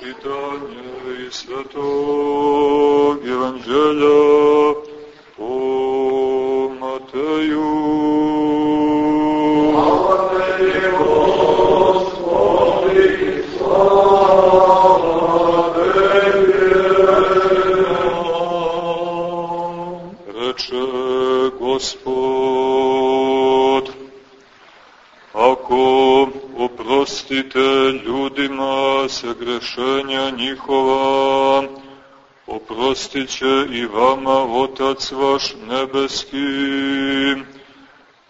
Čitanje iz Svetog njihova, oprostit će i vama Otac vaš nebeski.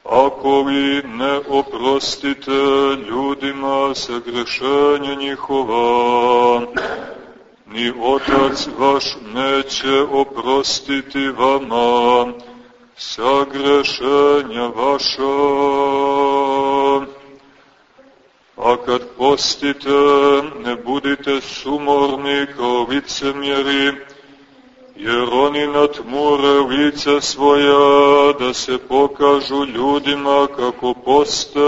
Ako vi ne oprostite ljudima sagrešenja njihova, ni Otac vaš neće oprostiti vama sagrešenja vaša. A kad postite, ne budite sumorni kao licemjeri, jer oni natmure lica svoja da se pokažu ljudima kako poste.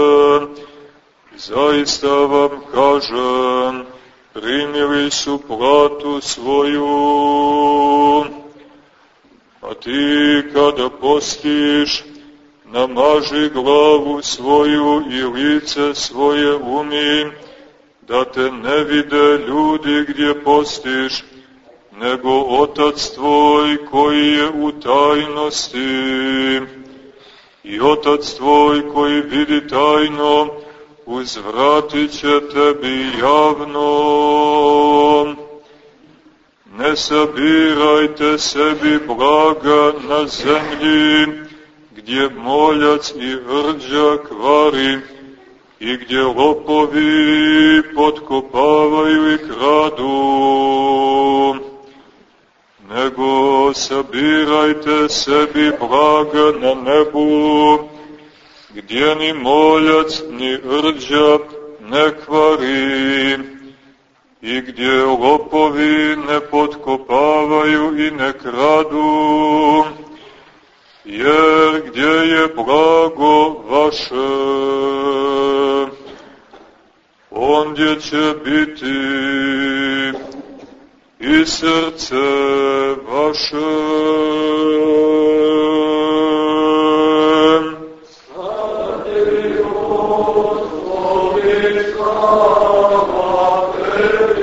Zaista vam kažem, primili su platu svoju. A ti kada postiš, namaži glavu svoju i lice svoje umi, da te ne vide ljudi gdje postiš, nego Otac tvoj koji je u tajnosti. I Otac tvoj koji vidi tajno, uzvratit će tebi javno. Ne sabirajte sebi blaga na zemlji, gdje moljac i rđa kvari i gdje lopovi potkopavaju i kradu. Nego sabirajte sebi blaga na nebu, gdje ni moljac ni rđa ne kvari i gdje lopovi ne potkopavaju i ne kradu jer gdje je blago vaše, ondje će biti i srce vaše. Tebi, Gospodi, slava tebi.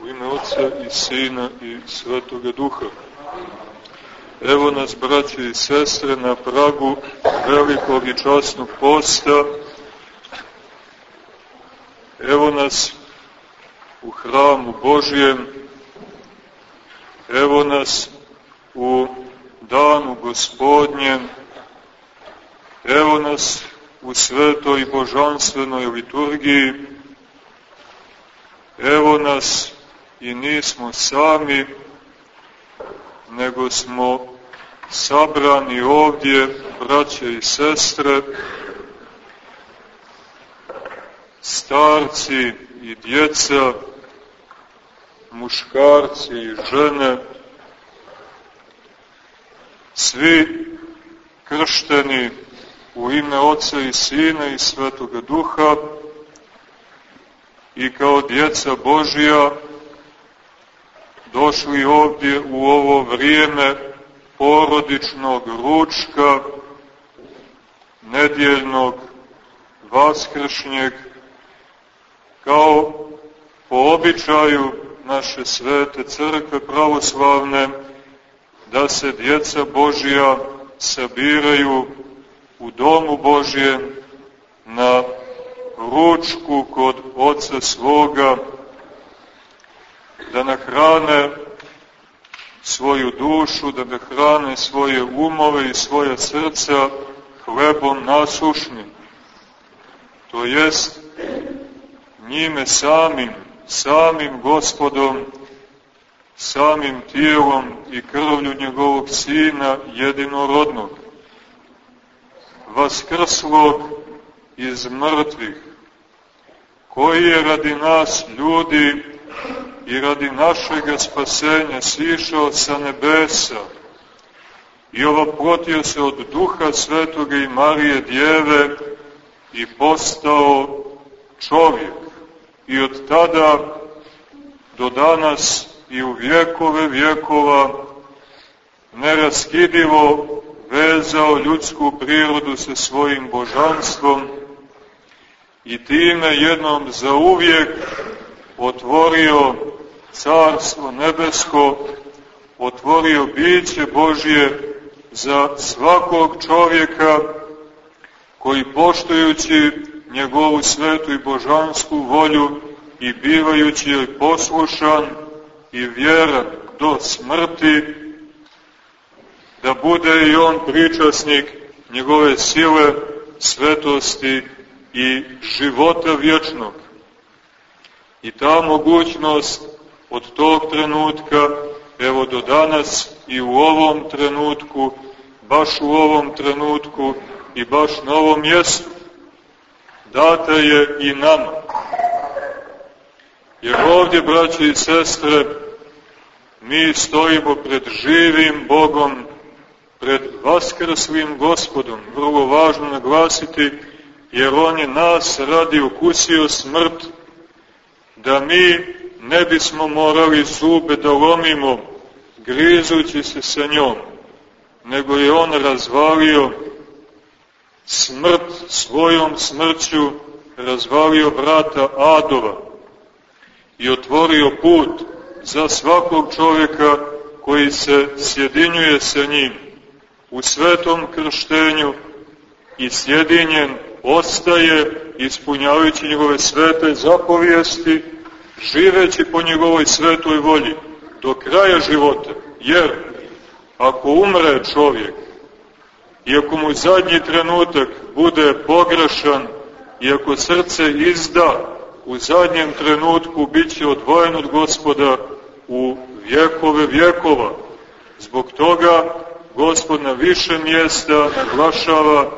U ime Otca i Sina i Svetoga Duha. Evo nas, braće i sestre, na pragu velikog i časnog posta. Evo nas u hramu Božijem. Evo nas u danu gospodnjem. Evo nas u svetoj božanstvenoj liturgiji. Evo nas i nismo sami, nego smo sabrani ovdje, braće i sestre, starci i djeca, muškarci i žene, svi kršteni u ime Oca i Sina i Svetoga Duha i kao djeca Božija došli ovdje u ovo vrijeme porodičnog ručka, nedjeljnog, vaskršnjeg, kao po običaju naše svete crkve pravoslavne, da se djeca Božija sabiraju u domu Božjem na ručku kod Oca svoga, da nahrane svoju dušu, da nahrane svoje umove i svoje srca hlebom nasušnim. To jest njime samim, samim gospodom, samim tijelom i krvlju njegovog sina jedinorodnog, vaskrslog iz mrtvih, koji je radi nas ljudi i radi našeg spasenja sišao sa nebesa i ovoprotio se od duha svetoga i Marije djeve i postao čovjek. I od tada do danas i u vjekove vjekova neraskidivo vezao ljudsku prirodu sa svojim božanstvom i time jednom za uvijek otvorio carstvo nebesko, otvorio biće Božje za svakog čovjeka koji poštujući njegovu svetu i božansku volju i bivajući joj poslušan i vjeran do smrti, da bude i on pričasnik njegove sile, svetosti i života vječnog. I ta mogućnost od tog trenutka, evo do danas i u ovom trenutku, baš u ovom trenutku i baš na ovom mjestu, data je i nama. Jer ovdje, braće i sestre, mi stojimo pred živim Bogom, pred vaskrslim gospodom, vrlo važno naglasiti, jer On je nas radi ukusio smrt, da mi ne bismo morali zube da lomimo, grizući se sa njom, nego je On razvalio smrt svojom smrću, razvalio vrata Adova i otvorio put za svakog čovjeka koji se sjedinjuje sa njim u svetom krštenju i sjedinjen ostaje ispunjavajući njegove svete zapovijesti, živeći po njegovoj svetoj volji do kraja života. Jer ako umre čovjek i ako mu zadnji trenutak bude pogrešan i ako srce izda u zadnjem trenutku bit će odvojen od gospoda u vjekove vjekova. Zbog toga gospod na više mjesta naglašava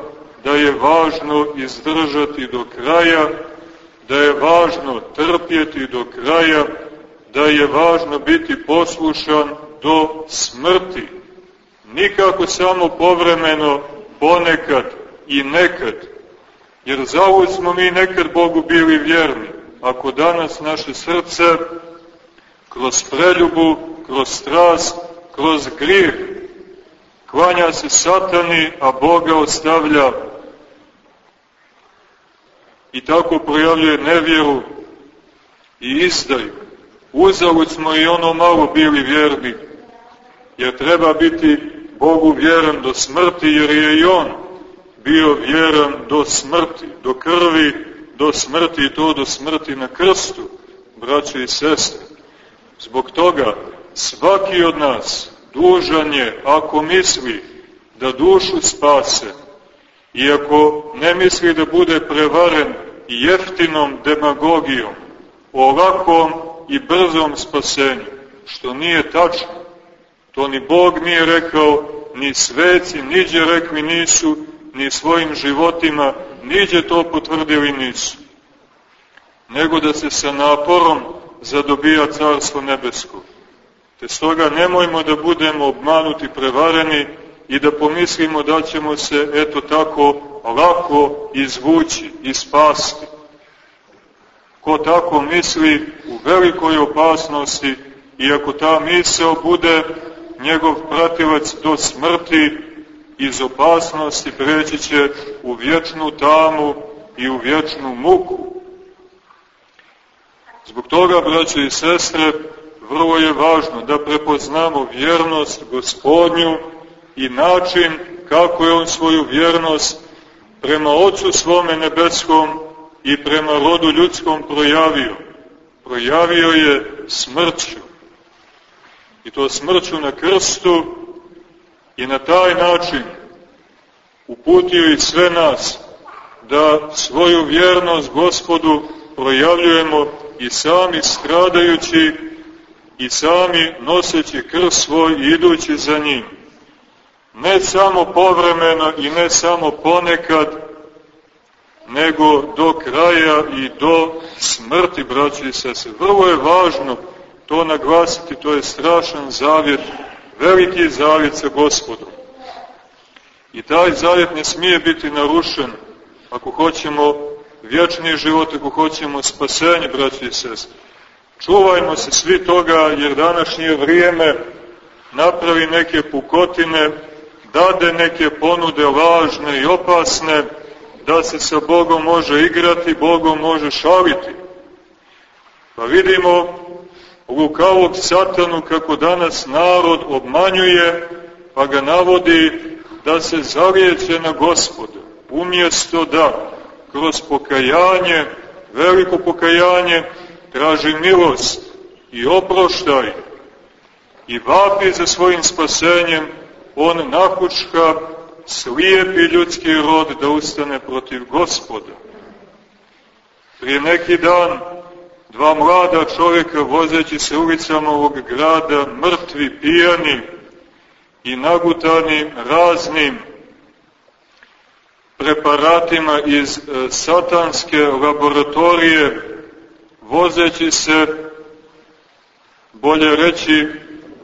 da je važno izdržati do kraja, da je važno trpjeti do kraja, da je važno biti poslušan do smrti. Nikako samo povremeno, ponekad i nekad, jer zavod smo mi nekad Bogu bili vjerni. Ako danas naše srce kroz preljubu, kroz strast, kroz grijeh, klanja se satani, a Boga ostavlja i tako projavljuje nevjeru i izdaju. Uzavut smo i ono malo bili vjerni, jer treba biti Bogu vjeran do smrti, jer je i On bio vjeran do smrti, do krvi, do smrti i to do smrti na krstu, braće i sestre. Zbog toga svaki od nas dužan je, ako misli da dušu spase, iako ne misli da bude prevaren jeftinom demagogijom, ovakvom i brzom spasenju, što nije tačno. To ni Bog nije rekao, ni sveci, niđe rekli nisu, ni svojim životima, niđe to potvrdili nisu. Nego da se sa naporom zadobija carstvo nebesko. Te stoga nemojmo da budemo obmanuti, prevareni i da pomislimo da ćemo se eto tako lako izvući i spasti. Ko tako misli u velikoj opasnosti i ako ta misao bude njegov pratilac do smrti, iz opasnosti preći će u vječnu tamu i u vječnu muku. Zbog toga, braće i sestre, vrlo je važno da prepoznamo vjernost gospodnju i način kako je on svoju vjernost prema Otcu svome nebeskom i prema rodu ljudskom projavio. Projavio je smrću. I to smrću na krstu i na taj način uputio i sve nas da svoju vjernost gospodu projavljujemo i sami stradajući i sami noseći krst svoj i idući za njim. Ne samo povremeno i ne samo ponekad, nego do kraja i do smrti, braći i sese. Vrlo je važno to naglasiti, to je strašan zavjet, veliki zavjet sa gospodom. I taj zavjet ne smije biti narušen ako hoćemo vječni život, ako hoćemo spasenje, braći i sestre. Čuvajmo se svi toga, jer današnje vrijeme napravi neke pukotine, dade neke ponude lažne i opasne, da se sa Bogom može igrati, Bogom može šaliti. Pa vidimo lukavog satanu kako danas narod obmanjuje, pa ga navodi da se zalijeće na gospoda, umjesto da kroz pokajanje, veliko pokajanje, traži milost i oproštaj i vapi za svojim spasenjem, on nakučka slijepi ljudski rod da ustane protiv gospoda. Prije neki dan dva mlada čovjeka vozeći se ulicama ovog grada, mrtvi, pijani i nagutani raznim preparatima iz e, satanske laboratorije, vozeći se, bolje reći,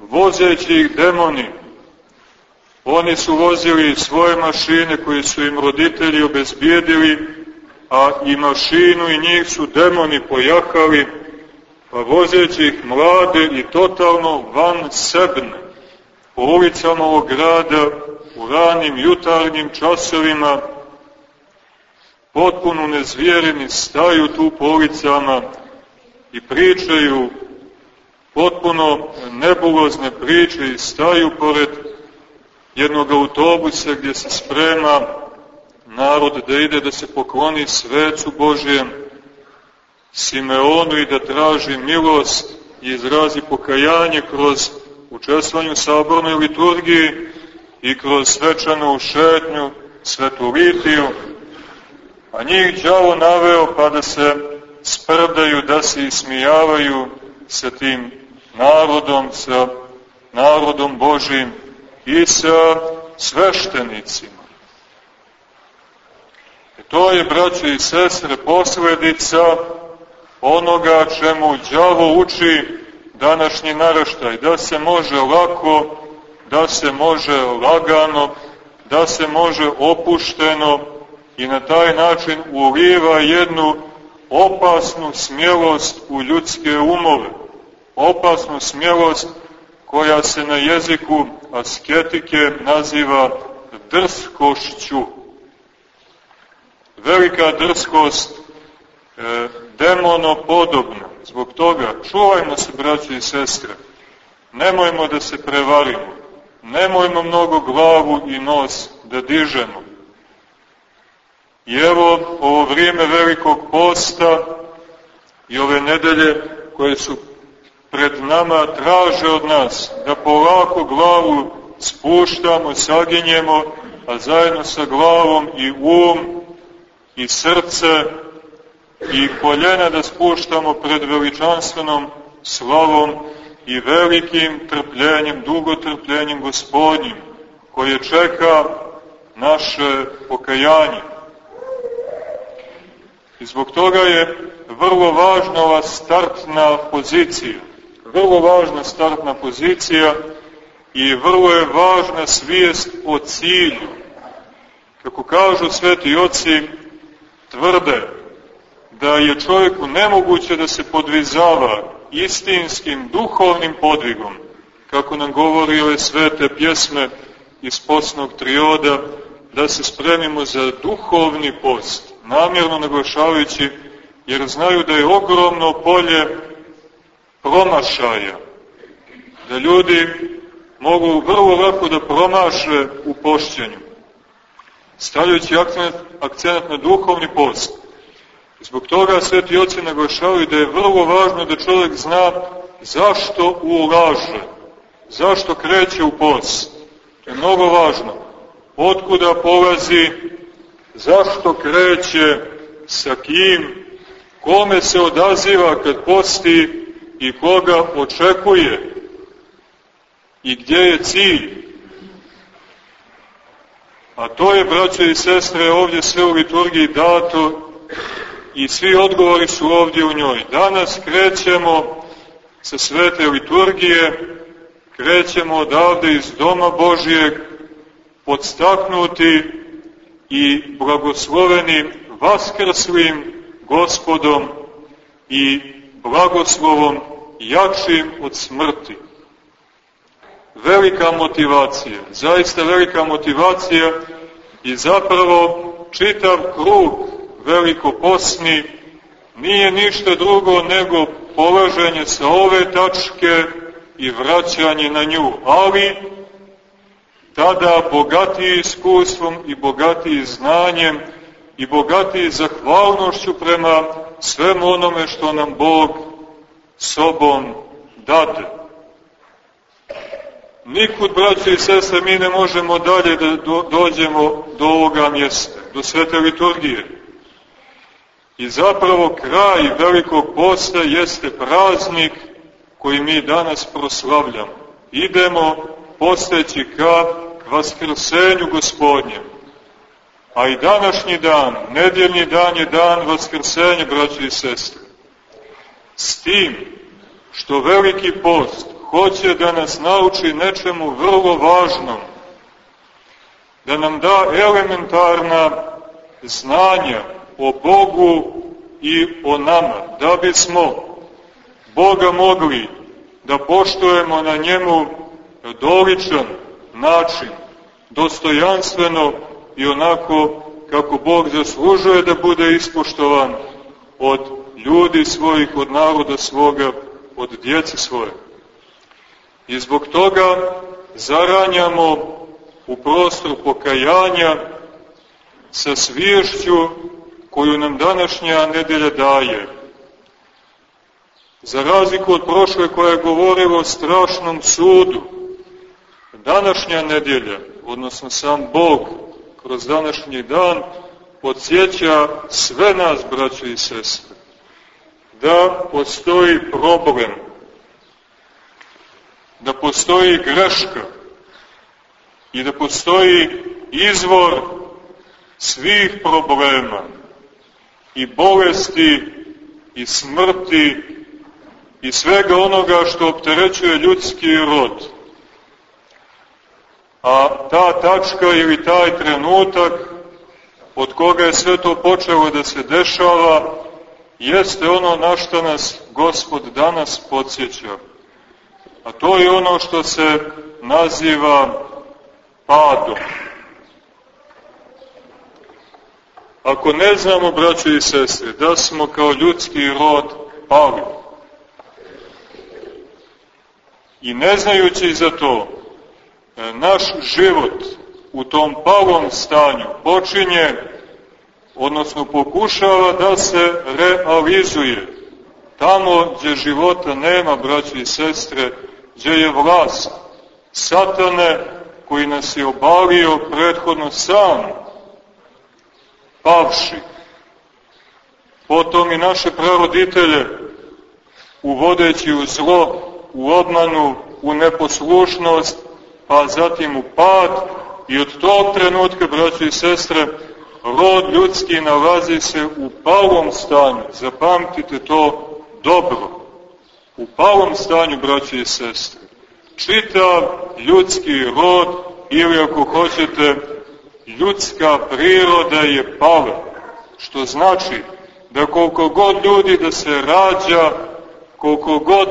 vozeći ih demoni. Oni su vozili svoje mašine koje su im roditelji obezbijedili, a i mašinu i njih su demoni pojahali, pa vozeći ih mlade i totalno van sebne, po ulicama ovog grada, u ranim jutarnjim časovima, potpuno nezvjereni staju tu po ulicama i pričaju potpuno nebulozne priče i staju pored jednog autobusa gdje se sprema narod da ide da se pokloni svecu Božijem, Simeonu i da traži milost i izrazi pokajanje kroz učestvanju sabornoj liturgiji i kroz svečanu šetnju, svetu litiju, a njih đavo naveo pa da se sprdaju, da se ismijavaju sa tim narodom, sa narodom Božim i sa sveštenicima. E to je, braće i sestre, posledica onoga čemu đavo uči današnji naraštaj, da se može lako, da se može lagano, da se može opušteno i na taj način uliva jednu opasnu smjelost u ljudske umove, opasnu smjelost koja se na jeziku asketike naziva drskošću. Velika drskost e, demonopodobna. Zbog toga čuvajmo se, braći i sestre. Nemojmo da se prevarimo. Nemojmo mnogo glavu i nos da dižemo. I evo, ovo vrijeme velikog posta i ove nedelje koje su pred nama traže od nas da polako glavu spuštamo, saginjemo, a zajedno sa glavom i um i srce i koljena da spuštamo pred veličanstvenom slavom i velikim trpljenjem, dugotrpljenjem gospodnjim, koje čeka naše pokajanje. I zbog toga je vrlo važna ova startna pozicija. Vrlo važna startna pozicija i vrlo je važna svijest o cilju. Kako kažu sveti oci, tvrde da je čovjeku nemoguće da se podvizava istinskim duhovnim podvigom, kako nam govori ove svete pjesme iz posnog trioda, da se spremimo za duhovni post, namjerno naglašavajući, jer znaju da je ogromno polje promašaja, da ljudi mogu vrlo lako da promaše u pošćenju, stavljajući akcent, akcent na duhovni post. Zbog toga sveti oci naglašavaju da je vrlo važno da čovjek zna zašto ulaže, zašto kreće u post. To je mnogo važno. Otkuda polazi, zašto kreće, sa kim, kome se odaziva kad posti i koga očekuje i gdje je cilj. A to je, braće i sestre, ovdje sve u liturgiji dato i svi odgovori su ovdje u njoj. Danas krećemo sa svete liturgije, krećemo odavde iz Doma Božijeg, podstaknuti i blagosloveni vaskrslim gospodom i blagoslovom jačim od smrti. Velika motivacija, zaista velika motivacija i zapravo čitav krug velikoposni nije ništa drugo nego polaženje sa ove tačke i vraćanje na nju, ali tada bogatiji iskustvom i bogatiji znanjem i bogatiji zahvalnošću prema svemu onome što nam Bog sobom dade. Nikud, braće i sestre, mi ne možemo dalje da dođemo do ovoga mjesta, do svete liturgije. I zapravo kraj velikog posta jeste praznik koji mi danas proslavljamo. Idemo posteći ka vaskrsenju gospodnjem. A i današnji dan, nedjeljni dan je dan vaskrsenja, braći i sestre. S tim što veliki post hoće da nas nauči nečemu vrlo važnom, da nam da elementarna znanja o Bogu i o nama, da bismo Boga mogli da poštujemo na njemu doličan način, dostojanstveno i onako kako Bog zaslužuje da bude ispoštovan od ljudi svojih, od naroda svoga, od djece svoje. I zbog toga zaranjamo u prostor pokajanja sa sviješću koju nam današnja nedelja daje. Za razliku od prošle koja je govorila o strašnom sudu, današnja nedelja, odnosno sam Bog, kroz današnji dan, podsjeća sve nas, braće i sestre, da postoji problem, da postoji greška i da postoji izvor svih problema i bolesti i smrti i svega onoga što opterećuje ljudski rod. A ta tačka ili taj trenutak od koga je sve to počelo da se dešava, jeste ono na što nas Gospod danas podsjeća. A to je ono što se naziva padom. Ako ne znamo, braćo i sestre, da smo kao ljudski rod pali, i ne znajući za to, naš život u tom palom stanju počinje, odnosno pokušava da se realizuje. Tamo gdje života nema, braći i sestre, gdje je vlast satane koji nas je obalio prethodno sam, pavši. Potom i naše praroditelje, uvodeći u zlo, u obmanu, u neposlušnost, pa zatim u pad i od tog trenutka, braći i sestre, rod ljudski nalazi se u palom stanju. Zapamtite to dobro. U palom stanju, braći i sestre. Čitav ljudski rod, ili ako hoćete, ljudska priroda je pala. Što znači da koliko god ljudi da se rađa, koliko god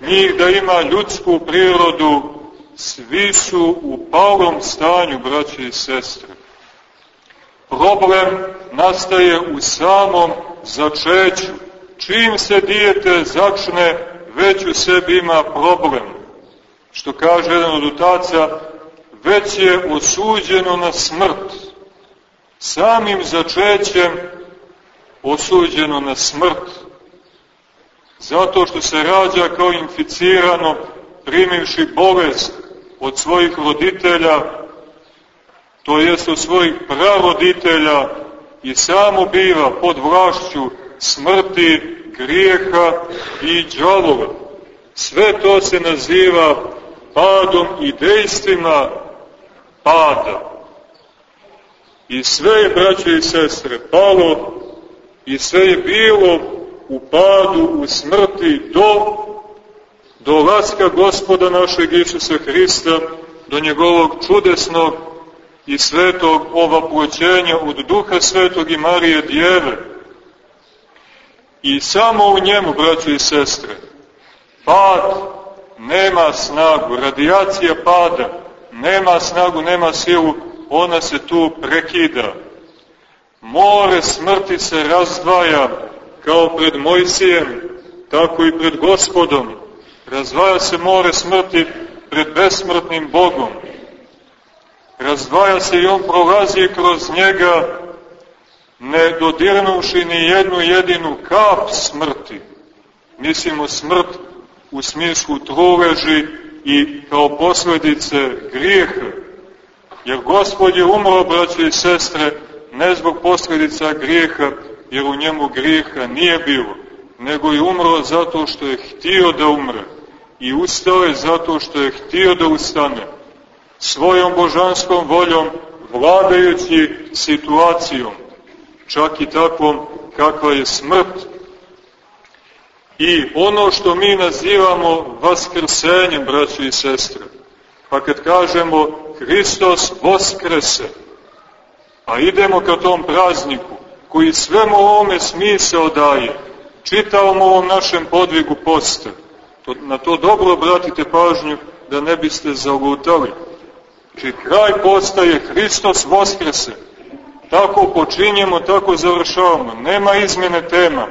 njih da ima ljudsku prirodu, svi su u palom stanju, braće i sestre. Problem nastaje u samom začeću. Čim se dijete začne, već u sebi ima problem. Što kaže jedan od utaca, već je osuđeno na smrt. Samim začećem osuđeno na smrt. Zato što se rađa kao inficirano, primivši bolest od svojih roditelja, to jest od svojih praroditelja i samo biva pod vlašću smrti, grijeha i džalova. Sve to se naziva padom i dejstvima pada. I sve je, braće i sestre, palo i sve je bilo u padu, u smrti do dolaska gospoda našeg Isusa Hrista, do njegovog čudesnog i svetog ovaploćenja od duha svetog i Marije Djeve. I samo u njemu, braćo i sestre, pad nema snagu, radijacija pada, nema snagu, nema silu, ona se tu prekida. More smrti se razdvaja kao pred Mojsijem, tako i pred gospodom. Razdvaja se more smrti pred besmrtnim Bogom. Razdvaja se i on prolazi kroz njega ne dodirnuši ni jednu jedinu kap smrti. Mislimo smrt u smislu truleži i kao posledice grijeha. Jer Gospod je umro, braće i sestre, ne zbog posljedica grijeha, jer u njemu grijeha nije bilo, nego je umro zato što je htio da umre i ustao je zato što je htio da ustane, svojom božanskom voljom, vladajući situacijom, čak i takvom kakva je smrt. I ono što mi nazivamo vaskrsenjem, braći i sestre, pa kad kažemo Hristos voskrese, a idemo ka tom prazniku, koji svemu ovome smisao daje, čitavom ovom našem podvigu posta, na to dobro obratite pažnju da ne biste zalutali. Znači, kraj posta je Hristos Voskrese. Tako počinjemo, tako završavamo. Nema izmene tema,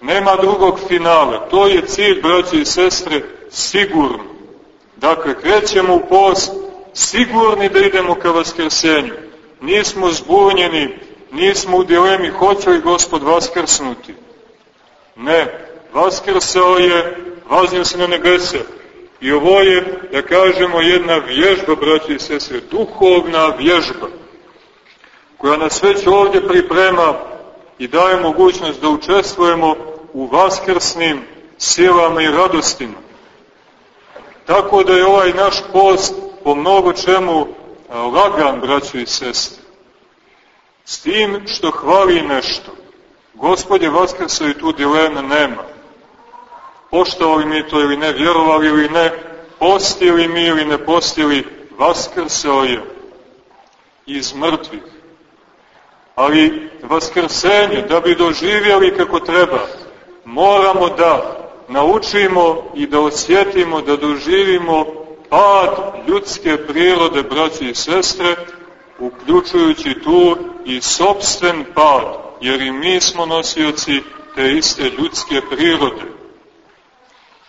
nema drugog finala. To je cilj, braći i sestre, sigurno. Dakle, krećemo u post, sigurni da idemo ka Vaskrsenju. Nismo zbunjeni, nismo u dilemi hoće li Gospod Vaskrsnuti. Ne, Vaskrsao je, vaznio se na nebese. I ovo je, da kažemo, jedna vježba, braći i sestre, duhovna vježba, koja nas već ovdje priprema i daje mogućnost da učestvujemo u vaskrsnim silama i radostima. Tako da je ovaj naš post po mnogo čemu lagan, braći i sestre. S tim što hvali nešto. Gospod je vaskrsao i tu dileme nema poštovali mi to ili ne, vjerovali ili ne, postili mi ili ne postili, vaskrsao je iz mrtvih. Ali vaskrsenje, da bi doživjeli kako treba, moramo da naučimo i da osjetimo, da doživimo pad ljudske prirode, braći i sestre, uključujući tu i sobstven pad, jer i mi smo nosioci te iste ljudske prirode.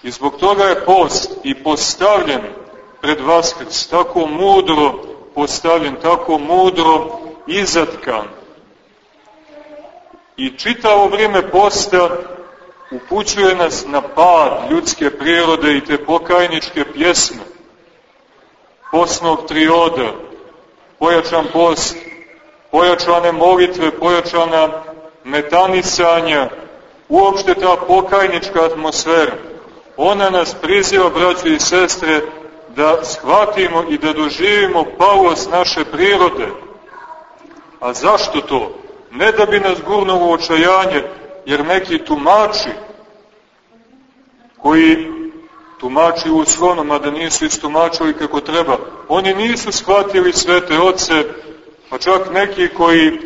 I zbog toga je post i postavljen pred Vaskrs, tako mudro postavljen, tako mudro izatkan. I čitavo vrijeme posta upućuje nas na pad ljudske prirode i te pokajničke pjesme, postnog trioda, pojačan post, pojačane molitve, pojačana metanisanja, uopšte ta pokajnička atmosfera Ona nas priziva, braći i sestre, da shvatimo i da doživimo palost naše prirode. A zašto to? Ne da bi nas gurnulo očajanje, jer neki tumači, koji tumači u slonom, a da nisu istumačili kako treba, oni nisu shvatili svete oce, pa čak neki koji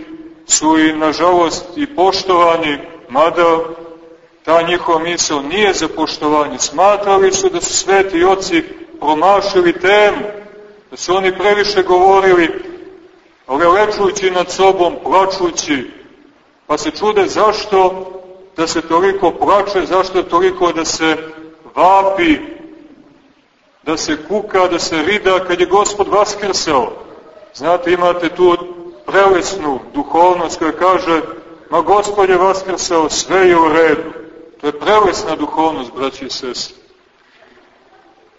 su i, nažalost, i poštovani, mada ta njihova misla nije za poštovanje. Smatrali su da su sveti oci promašili temu, da su oni previše govorili, lečući nad sobom, plačući, pa se čude zašto da se toliko plače, zašto toliko da se vapi, da se kuka, da se rida kad je gospod vaskrsao. Znate, imate tu prelesnu duhovnost koja kaže, ma gospod je vaskrsao, sve je u redu. To je prelesna duhovnost, braći i sestri.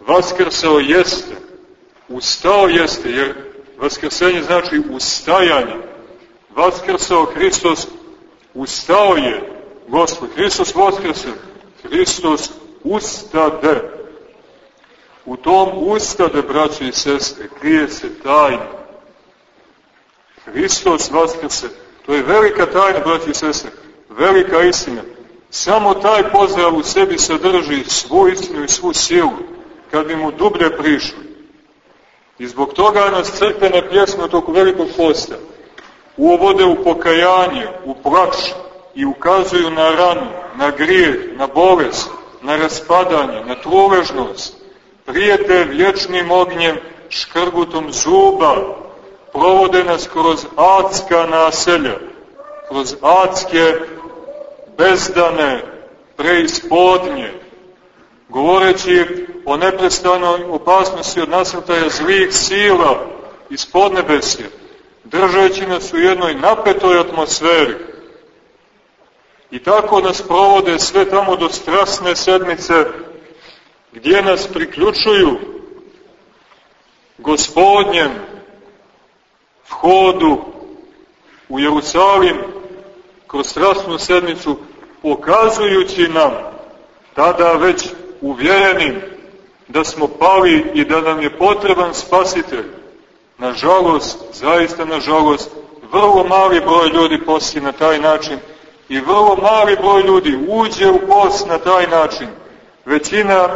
Vaskrsao jeste, ustao jeste, jer vaskrsenje znači ustajanje. Vaskrsao Hristos, ustao je Gospod. Hristos vaskrse, Hristos ustade. U tom ustade, braći i sestre, krije se tajna. Hristos vaskrse, to je velika tajna, braći i sestre, velika istina. Samo taj pozdrav u sebi sadrži svu istinu i svu silu, kad bi mu dublje prišli. I zbog toga nas crkvene pjesme toko velikog posta uvode u pokajanje, u plač i ukazuju na ranu, na grijeh, na bolest, na raspadanje, na truležnost, prijete vječnim ognjem, škrgutom zuba, provode nas kroz adska naselja, kroz adske bezdane, preispodnje, govoreći o neprestanoj opasnosti od nasrtaja zlih sila iz podnebesja, držeći nas u jednoj napetoj atmosferi. I tako nas provode sve tamo do strasne sedmice, gdje nas priključuju gospodnjem vhodu u Jerusalim kroz strasnu sedmicu, pokazujući nam tada već uvjerenim da smo pali i da nam je potreban spasitelj. Nažalost, zaista nažalost, vrlo mali broj ljudi posti na taj način i vrlo mali broj ljudi uđe u post na taj način. Većina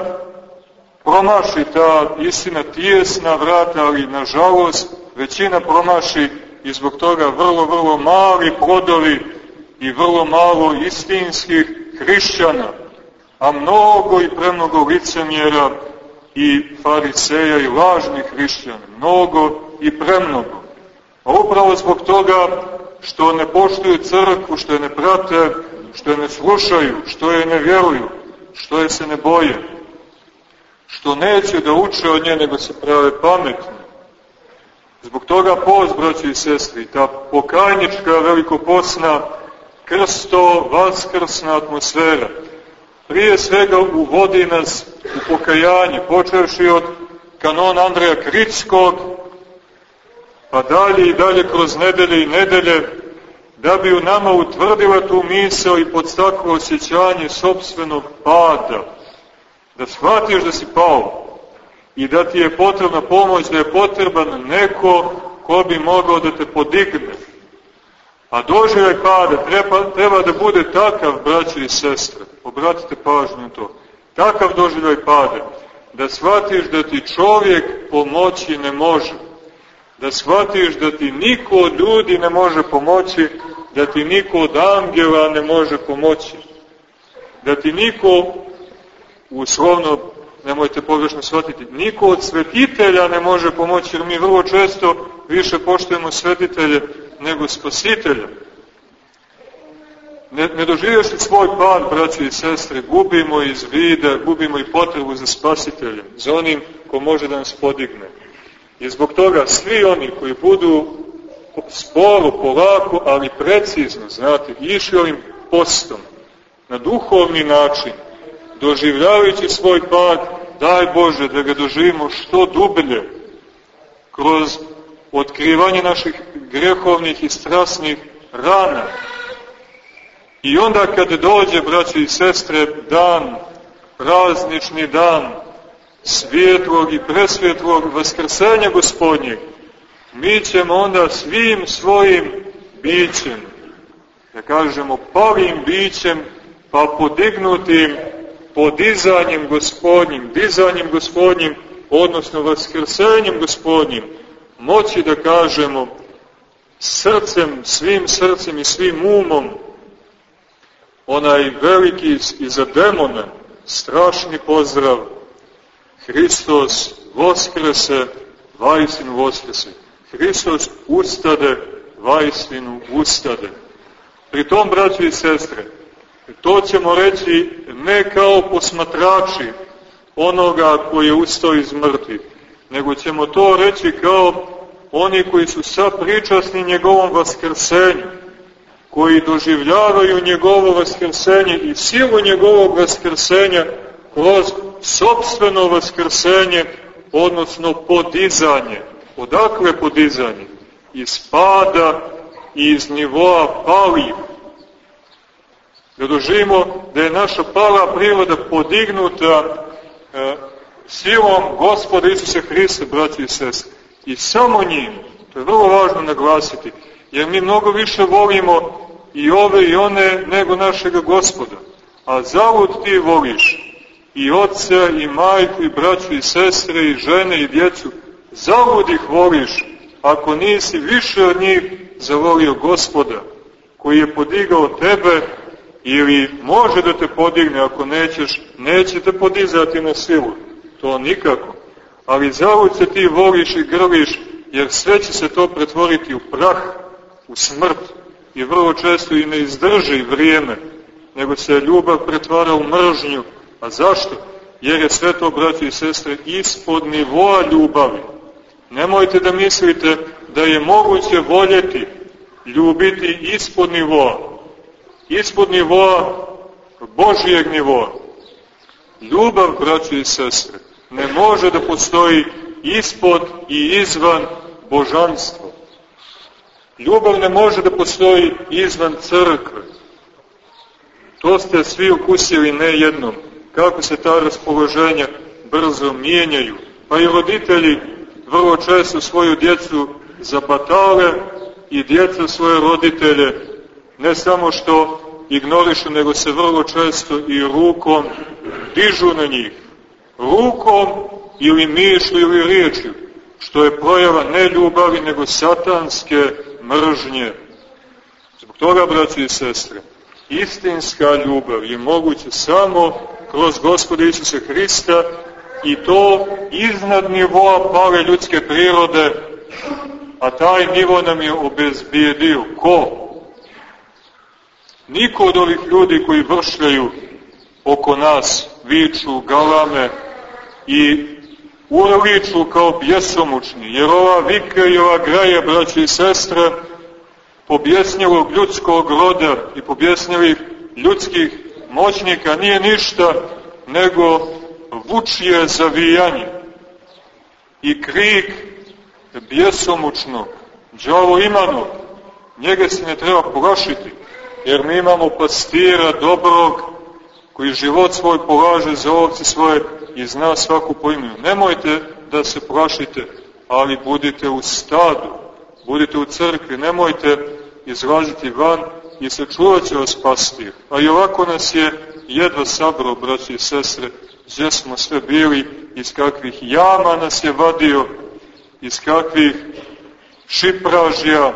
promaši ta istina tijesna vrata, ali nažalost većina promaši i zbog toga vrlo, vrlo mali plodovi i vrlo malo istinskih hrišćana, a mnogo i premnogo licemjera i fariseja i lažnih hrišćana, mnogo i premnogo. A upravo zbog toga što ne poštuju crkvu, što je ne prate, što je ne slušaju, što je ne vjeruju, što je se ne boje, što neće da uče od nje, nego se prave pametni. Zbog toga post, braći i sestri, ta pokajnička velikoposna krsto vaskrsna atmosfera, prije svega uvodi nas u pokajanje, počevši od kanona Andreja Kritskog, pa dalje i dalje kroz nedelje i nedelje, da bi u nama utvrdila tu misao i podstaklo osjećanje sobstvenog pada, da shvatiš da si pao i da ti je potrebna pomoć, da je potreban neko ko bi mogao da te podigne. A doživljaj pada treba, treba da bude takav, braći i sestre, obratite pažnju to, takav doživljaj pada, da shvatiš da ti čovjek pomoći ne može, da shvatiš da ti niko od ljudi ne može pomoći, da ti niko od angela ne može pomoći, da ti niko, uslovno, nemojte pogrešno shvatiti, niko od svetitelja ne može pomoći, jer mi vrlo često više poštujemo svetitelje nego spasitelja. Ne, ne doživješi svoj pad, braći i sestre, gubimo iz vida, gubimo i potrebu za spasiteljem, za onim ko može da nas podigne. I zbog toga svi oni koji budu sporo, polako, ali precizno, znate, išli ovim postom, na duhovni način, doživljavajući svoj pad, daj Bože da ga doživimo što dublje, kroz otkrivanje naših grehovnih i strasnih rana. I onda kad dođe, braći i sestre, dan, praznični dan, svjetlog i presvjetlog vaskrsenja gospodnjeg, mi ćemo onda svim svojim bićem, da kažemo palim bićem, pa podignutim podizanjem gospodnjim, dizanjem gospodnjim, odnosno vaskrsenjem gospodnjim, moći da kažemo srcem, svim srcem i svim umom, onaj veliki iza demona, strašni pozdrav, Hristos voskrese, vajstinu voskrese. Hristos ustade, vajstinu ustade. Pri tom, braći i sestre, to ćemo reći ne kao posmatrači onoga koji je ustao iz mrtvih, nego ćemo to reći kao oni koji su sapričasni njegovom vaskrsenju, koji doživljavaju njegovo vaskrsenje i silu njegovog vaskrsenja kroz sobstveno vaskrsenje, odnosno podizanje. Odakle podizanje? Iz pada i iz nivoa palih. Da doživimo da je naša pala priroda podignuta e, silom gospoda Isusa Hrista, braći i sestre. I samo njim, to je vrlo važno naglasiti, jer mi mnogo više volimo i ove i one nego našega gospoda. A zavod ti voliš i oca i majku i braću i sestre i žene i djecu Zavod ih voliš, ako nisi više od njih zavolio gospoda, koji je podigao tebe ili može da te podigne, ako nećeš, neće te podizati na silu. To nikako. Ali zavod se ti voliš i grliš, jer sve će se to pretvoriti u prah, u smrt i vrlo često i ne izdrži vrijeme, nego se ljubav pretvara u mržnju. A zašto? Jer je sve to, braći i sestre, ispod nivoa ljubavi. Nemojte da mislite da je moguće voljeti, ljubiti ispod nivoa. Ispod nivoa Božijeg nivoa. Ljubav, braći i sestre, ne može da postoji ispod i izvan božanstva. Ljubav ne može da postoji izvan crkve. To ste svi ukusili ne jednom. Kako se ta raspoloženja brzo mijenjaju. Pa i roditelji vrlo često svoju djecu zabatale i djeca svoje roditelje ne samo što ignorišu, nego se vrlo često i rukom dižu na njih. Rukom ili mišlju ili riječju, što je projava ne ljubavi, nego satanske mržnje. Zbog toga, braći i sestre, istinska ljubav je moguća samo kroz gospoda Isusa Hrista i to iznad nivoa pale ljudske prirode, a taj nivo nam je obezbijedio. Ko? Niko od ovih ljudi koji vršljaju oko nas, viču, galame i urliču kao bjesomučni, jer ova vika i ova graja, braći i sestre, pobjesnjelog ljudskog roda i pobjesnjelih ljudskih moćnika nije ništa nego vučije zavijanje i krik bjesomučnog, džavo imanog, njega se ne treba plašiti, jer mi imamo pastira dobrog, koji život svoj polaže za ovce svoje i zna svaku po imenu. Nemojte da se plašite, ali budite u stadu, budite u crkvi, nemojte izlaziti van i sačuvat će vas pastir. A i ovako nas je jedva sabrao, braći i sestre, gdje smo sve bili, iz kakvih jama nas je vadio, iz kakvih šipražja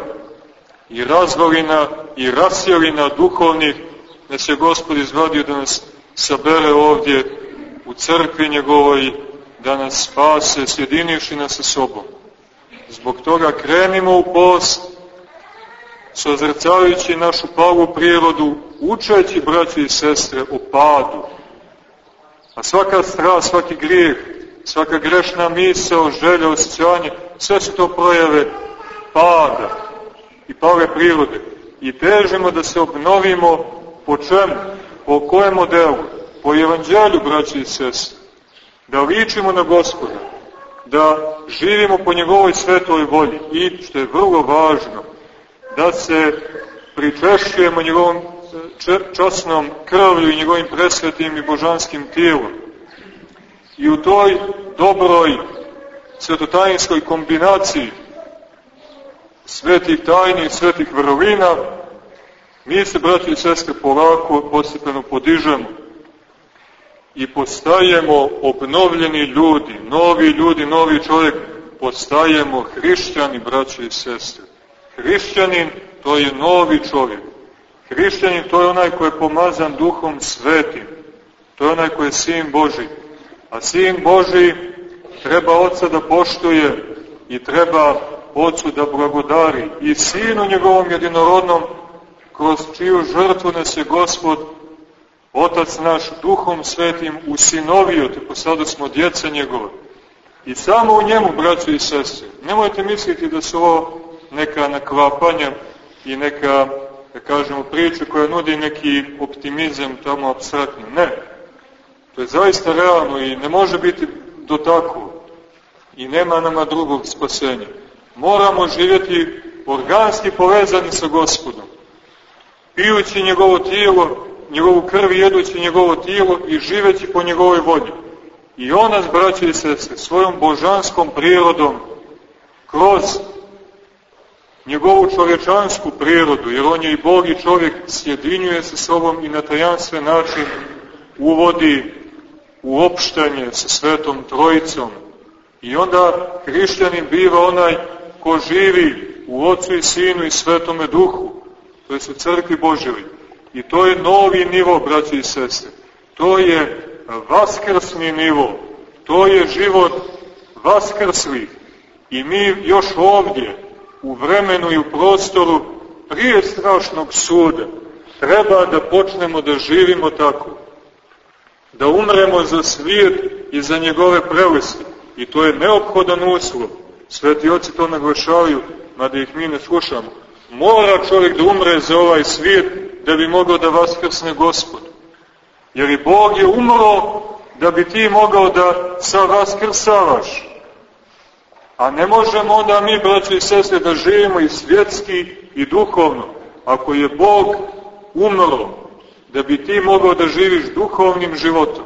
i razvalina i rasjelina duhovnih nas je Gospod izvadio da nas sabere ovdje u crkvi njegovoj, da nas spase, sjedinivši nas sa sobom. Zbog toga krenimo u post, sozrcavajući našu palu prirodu, učeći braći i sestre o padu. A svaka strast, svaki grijeh, svaka grešna misao, želja, osjećanje, sve su to projave pada i pale prirode. I težimo da se obnovimo po čemu? Po kojem modelu? Po evanđelju, braći i sestre. Da ličimo na gospoda, da živimo po njegovoj svetoj volji i, što je vrlo važno, da se pričešćujemo njegovom časnom krvlju i njegovim presvetim i božanskim tijelom. I u toj dobroj svetotajinskoj kombinaciji svetih tajni i svetih vrlina, mi se, braći i sestre, polako, postepeno podižemo i postajemo obnovljeni ljudi, novi ljudi, novi čovjek, postajemo hrišćani, braći i sestre. Hrišćanin to je novi čovjek. Hrišćanin to je onaj koji je pomazan duhom svetim. To je onaj koji je sin Boži. A sin Boži treba oca da poštuje i treba ocu da blagodari. I sinu njegovom jedinorodnom, kroz čiju žrtvu nas je Gospod, Otac naš, duhom svetim usinovio, te posada smo djeca njegove. I samo u njemu, braćo i sestre, nemojte misliti da su ovo neka naklapanja i neka, da kažemo, priča koja nudi neki optimizam tamo abstraktno. Ne. To je zaista realno i ne može biti do tako. I nema nama drugog spasenja. Moramo živjeti organski povezani sa gospodom. Pijući njegovo tijelo, njegovu krv jedući njegovo tijelo i živeći po njegovoj volji. I on nas, braći i sestre, svojom božanskom prirodom, kroz njegovu čovječansku prirodu, jer on je i Bog i čovjek, sjedinjuje se sobom i na tajanstven način uvodi u opštanje sa Svetom Trojicom I onda hrišćanin biva onaj ko živi u Otcu i Sinu i Svetome Duhu, to je u crkvi Boževi. I to je novi nivo, braći i sestre. To je vaskrsni nivo. To je život vaskrslih. I mi još ovdje, u vremenu i u prostoru, prije strašnog suda, treba da počnemo da živimo tako. Da umremo za svijet i za njegove prelesti. I to je neophodan uslov. Sveti oci to naglašavaju, mada ih mi ne slušamo. Mora čovjek da umre za ovaj svijet da bi mogao da vaskrsne gospod. Jer i Bog je umro da bi ti mogao da sa vaskrsavaš. A ne možemo onda mi, braći i sestre, da živimo i svjetski i duhovno. Ako je Bog umro, da bi ti mogao da živiš duhovnim životom,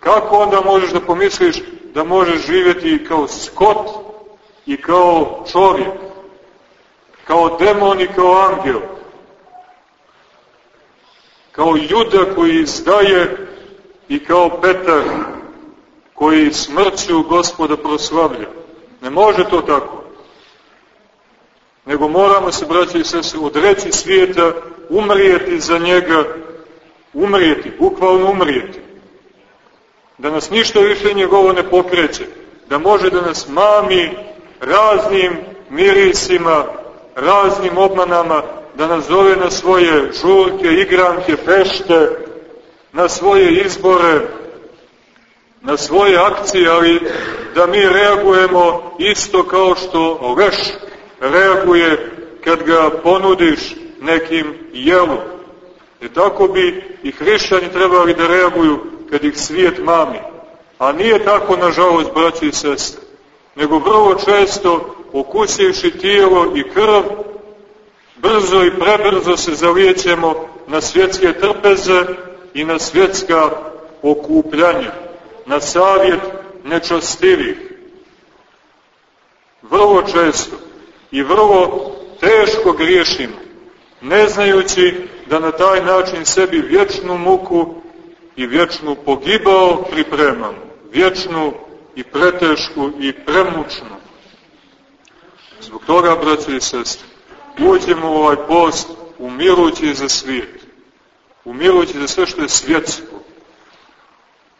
kako onda možeš da pomisliš da možeš živjeti kao skot i kao čovjek, kao demon i kao angel, kao juda koji izdaje i kao Petar koji smrću gospoda proslavlja. Ne može to tako. Nego moramo se, braći i sese, odreći svijeta, umrijeti za njega, umrijeti, bukvalno umrijeti. Da nas ništa više njegovo ne pokreće, da može da nas mami raznim mirisima, raznim obmanama, da nas zove na svoje žurke, igranke, fešte, na svoje izbore, na svoje akcije, ali da mi reagujemo isto kao što leš reaguje kad ga ponudiš nekim jelom. I tako bi i hrišćani trebali da reaguju kad ih svijet mami. A nije tako, nažalost, braći i sestre. Nego vrlo često, okusivši tijelo i krv, brzo i prebrzo se zalijećemo na svjetske trpeze i na svjetska okupljanja, na savjet nečastivih. Vrlo često i vrlo teško griješimo, ne znajući da na taj način sebi vječnu muku i vječnu pogibao pripremamo, vječnu i pretešku i premučnu. Zbog toga, braći i sestri, uđemo u ovaj post umirujući za svijet, umirujući za sve što je svjetsko,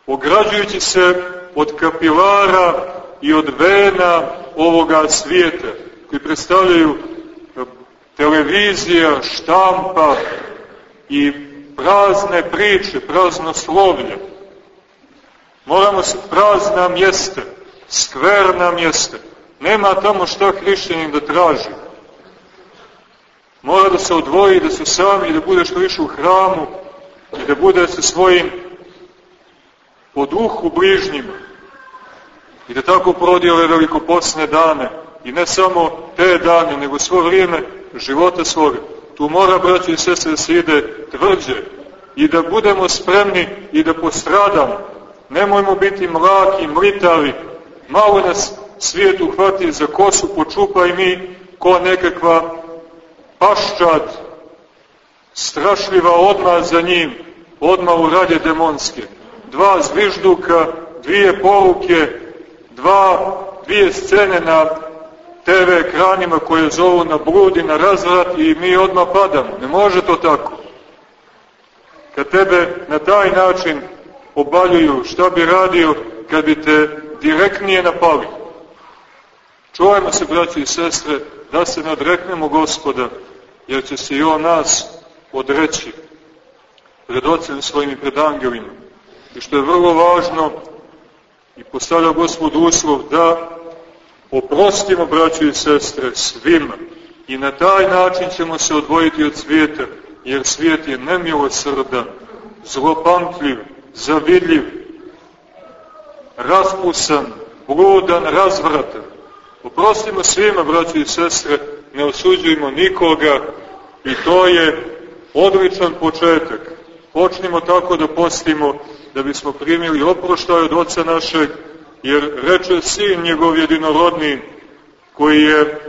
ograđujući se od kapilara i od vena ovoga svijeta, koji predstavljaju e, televizija, štampa i prazne priče, prazno slovlje. Moramo se prazna mjesta, skverna mjesta. Nema tamo šta hrišćanin da traži. Mora da se odvoji, da se sami, da bude što više u hramu i da bude sa svojim po duhu bližnjima i da tako prodi ove velikoposne dane i ne samo te dane, nego svo vrijeme života svoga. Tu mora, braći i sestre, da se ide tvrđe i da budemo spremni i da postradamo. Nemojmo biti mlaki, mlitavi, malo nas svijet uhvati za kosu, počupa i mi ko nekakva paščad, strašljiva odmah za njim, odmah u radje demonske. Dva zvižduka, dvije poruke, dva, dvije scene na TV ekranima koje zovu na blud i na razvrat i mi odmah padamo. Ne može to tako. Kad tebe na taj način obaljuju, šta bi radio kad bi te direktnije napali? Čuvajmo se, braći i sestre, da se ne odreknemo gospoda, jer će se i on nas odreći pred ocem svojim i pred angelima. I što je vrlo važno, i postavlja gospod uslov da oprostimo, braći i sestre, svima. I na taj način ćemo se odvojiti od svijeta, jer svijet je nemilosrdan, zlopamtljiv, zavidljiv, raspusan, bludan, razvratan. Oprostimo svima, braći i sestre, ne osuđujemo nikoga i to je odličan početak. Počnimo tako da postimo, da bismo primili oproštaj od Oca našeg, jer reče sin njegov jedinorodni, koji je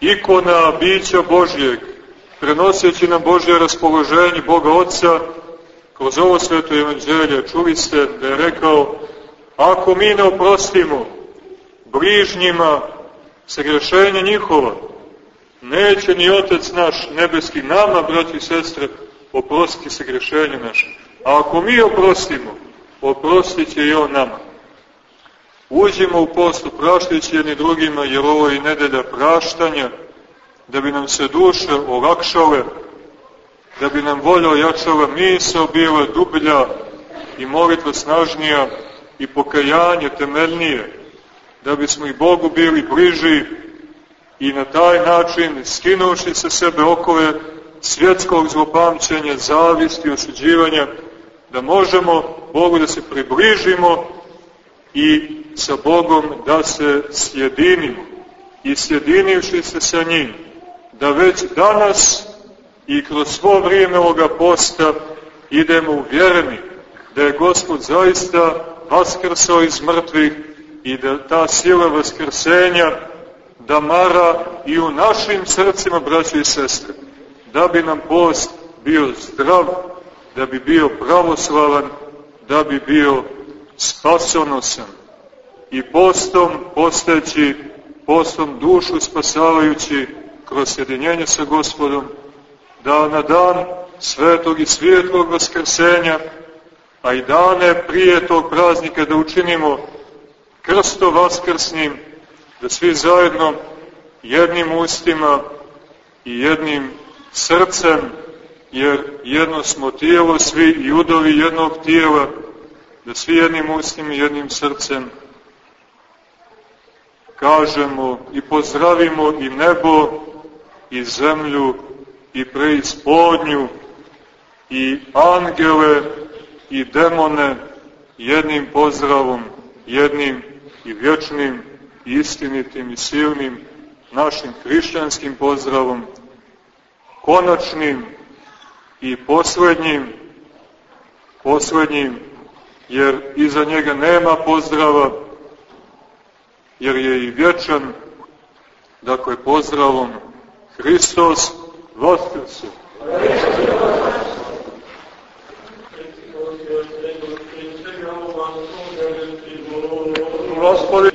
ikona bića Božjeg, prenoseći nam Božje raspoloženje Boga Otca, kroz ovo sveto evanđelje, čuli ste da je rekao, ako mi ne oprostimo, bližnjima sagrešenja njihova. Neće ni Otec naš nebeski nama, braći i sestre, oprostiti sagrešenja naše. A ako mi oprostimo, oprostit će i On nama. Uđemo u postu praštajući jedni drugima, jer ovo je nedelja praštanja, da bi nam se duše olakšale, da bi nam volja ojačala misao bila dublja i molitva snažnija i pokajanje temeljnije, da bismo i Bogu bili bliži i na taj način skinuši sa sebe okove svjetskog zlopamćenja, zavisti, osuđivanja, da možemo Bogu da se približimo i sa Bogom da se sjedinimo. I sjedinivši se sa njim, da već danas i kroz svo vrijeme ovoga posta idemo uvjereni da je Gospod zaista vaskrsao iz mrtvih i da ta sila vaskrsenja da mara i u našim srcima, braći i sestre, da bi nam post bio zdrav, da bi bio pravoslavan, da bi bio spasonosan. I postom posteći, postom dušu spasavajući kroz sjedinjenje sa gospodom, da na dan svetog i svijetlog vaskrsenja, a i dane prije tog praznika da učinimo krsto vaskrsnim, da svi zajedno jednim ustima i jednim srcem, jer jedno smo tijelo, svi i udovi jednog tijela, da svi jednim ustima i jednim srcem kažemo i pozdravimo i nebo i zemlju i preispodnju i angele i demone jednim pozdravom, jednim i vječnim, i istinitim i silnim našim hrišćanskim pozdravom, konačnim i poslednjim, poslednjim, jer iza njega nema pozdrava, jer je i vječan, dakle pozdravom Hristos Vaskrse. Gospodin